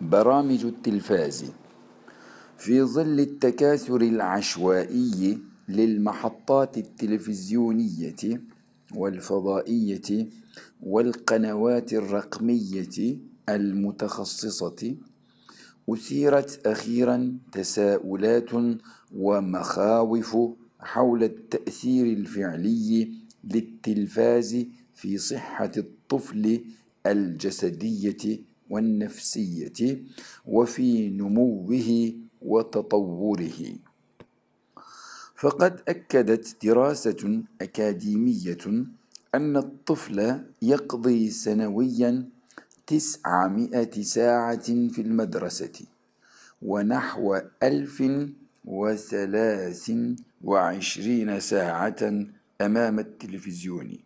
برامج التلفاز في ظل التكاثر العشوائي للمحطات التلفزيونية والفضائية والقنوات الرقمية المتخصصة أثيرت أخيرا تساؤلات ومخاوف حول التأثير الفعلي للتلفاز في صحة الطفل الجسدية والنفسية وفي نموه وتطوره. فقد أكدت دراسة أكاديمية أن الطفل يقضي سنويا تسعمائة ساعة في المدرسة ونحو ألف وثلاث وعشرين ساعة أمام التلفزيون.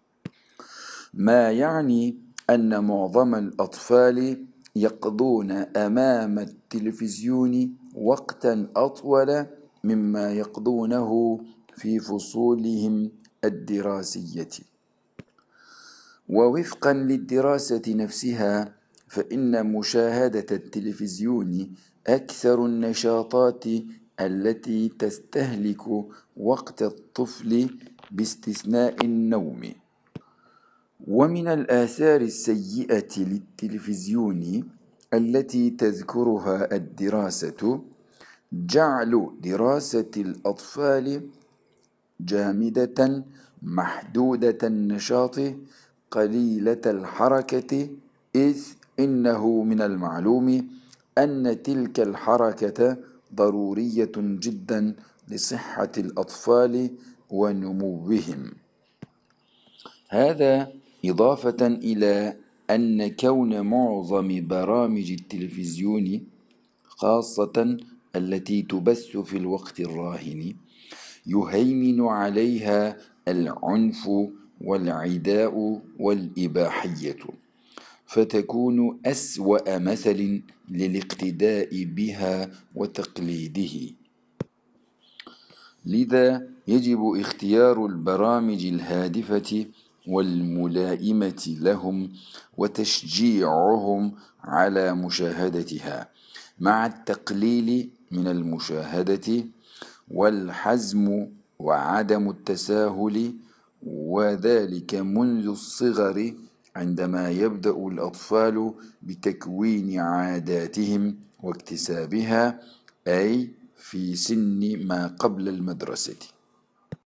ما يعني أن معظم الأطفال يقضون أمام التلفزيون وقتا أطول مما يقضونه في فصولهم الدراسية. ووفقا للدراسة نفسها فإن مشاهدة التلفزيون أكثر النشاطات التي تستهلك وقت الطفل باستثناء النوم. ومن الآثار السيئة للتلفزيون التي تذكرها الدراسة جعل دراسة الأطفال جامدة محدودة النشاط قليلة الحركة إذ إنه من المعلوم أن تلك الحركة ضرورية جدا لصحة الأطفال ونموهم. هذا إضافة إلى أن كون معظم برامج التلفزيون خاصة التي تبث في الوقت الراهن يهيمن عليها العنف والعداء والإباحية فتكون أسوأ مثل للاقتداء بها وتقليده. لذا يجب اختيار البرامج الهادفة والملائمة لهم وتشجيعهم على مشاهدتها مع التقليل من المشاهدة والحزم وعدم التساهل وذلك منذ الصغر عندما يبدأ الأطفال بتكوين عاداتهم واكتسابها أي في سن ما قبل المدرسة.